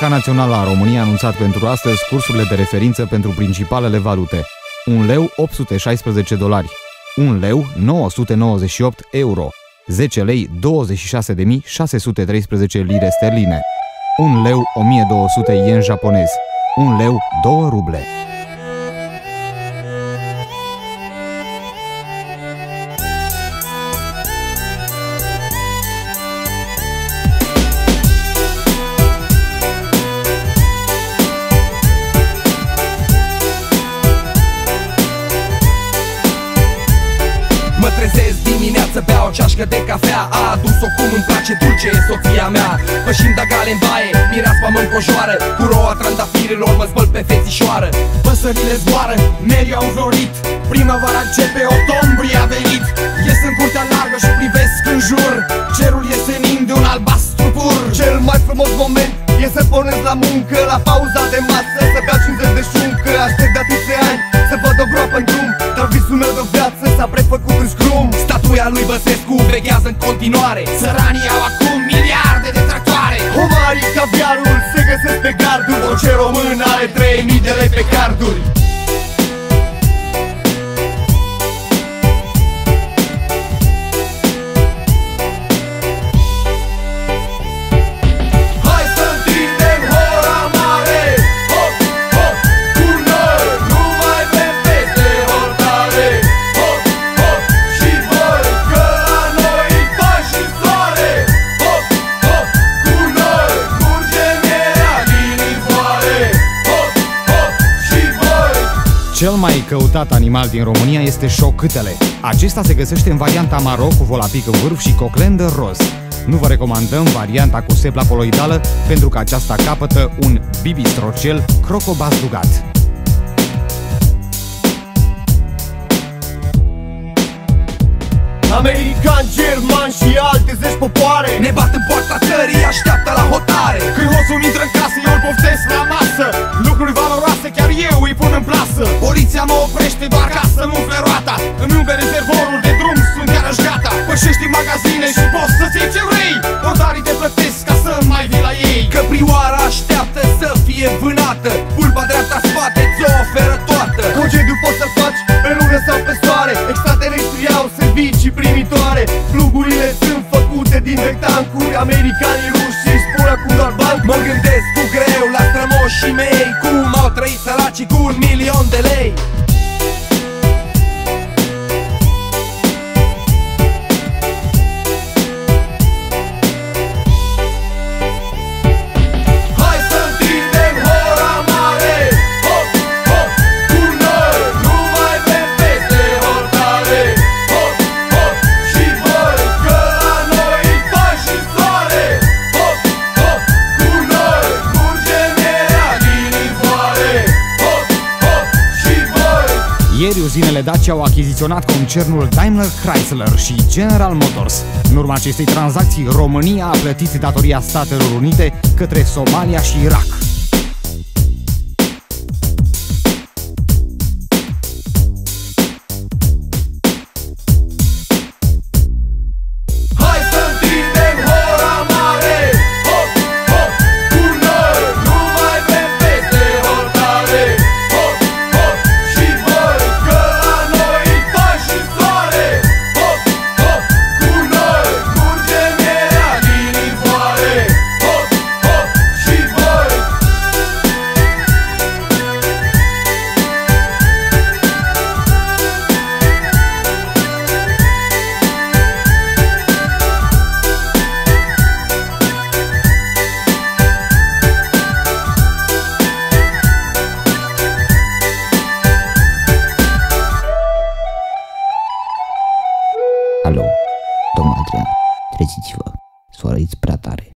Banca Națională a României a anunțat pentru astăzi cursurile de referință pentru principalele valute. 1 leu 816 dolari, 1 leu 998 euro, 10 lei 26.613 lire sterline, 1 leu 1200 yen japonez, 1 leu 2 ruble. Trezesc dimineață, beau o ceașcă de cafea. A adus-o cum îmi place dulce, e soția mea. Pășind gale în baie, mireaspa mă încojoară Cu roa trandafirilor mă spăl pe fețișoară Păsările zboară, merii au înflorit. Primăvara începe, octombrie a venit. Ies în curtea largă și privesc în jur. Cerul e senin de un albastru pur. Cel mai frumos moment e să pornesc la muncă La pauza de masă să beau 50 de șuncă. Aștept de atâția ani să văd o groapă în drum Dar visul meu de Statuia lui Băsescu veghează în continuare. Săranii au acum miliarde de tractoare. Homarii, caviarul se găsesc pe garduri. Orice român are 3000 de lei pe carduri Cel mai căutat animal din România este șocâtele. Acesta se găsește în varianta maro cu volapic în vârf și coclendă roz. Nu vă recomandăm varianta cu sepla coloidală pentru că aceasta capătă un bibistrocel crocobazdugat. American, german și alte zeci popoare Ne bat în poarta vânată Pulpa dreapta spate ți-o oferă toată. Concediu poți să faci pe lună sau pe soare. Extraterestrii au servicii primitoare. Plugurile sunt făcute din rectancuri. Americanii ruși își spun acum doar bani. Mă gândesc cu greu la strămoșii mei. Cum au trăit săracii cu un milion de lei Ieri uzinele Dacia au achiziționat concernul Daimler Chrysler și General Motors. În urma acestei tranzacții, România a plătit datoria Statelor Unite către Somalia și Irak. Alo, domnul Adrian, treziți-vă, soară prea tare.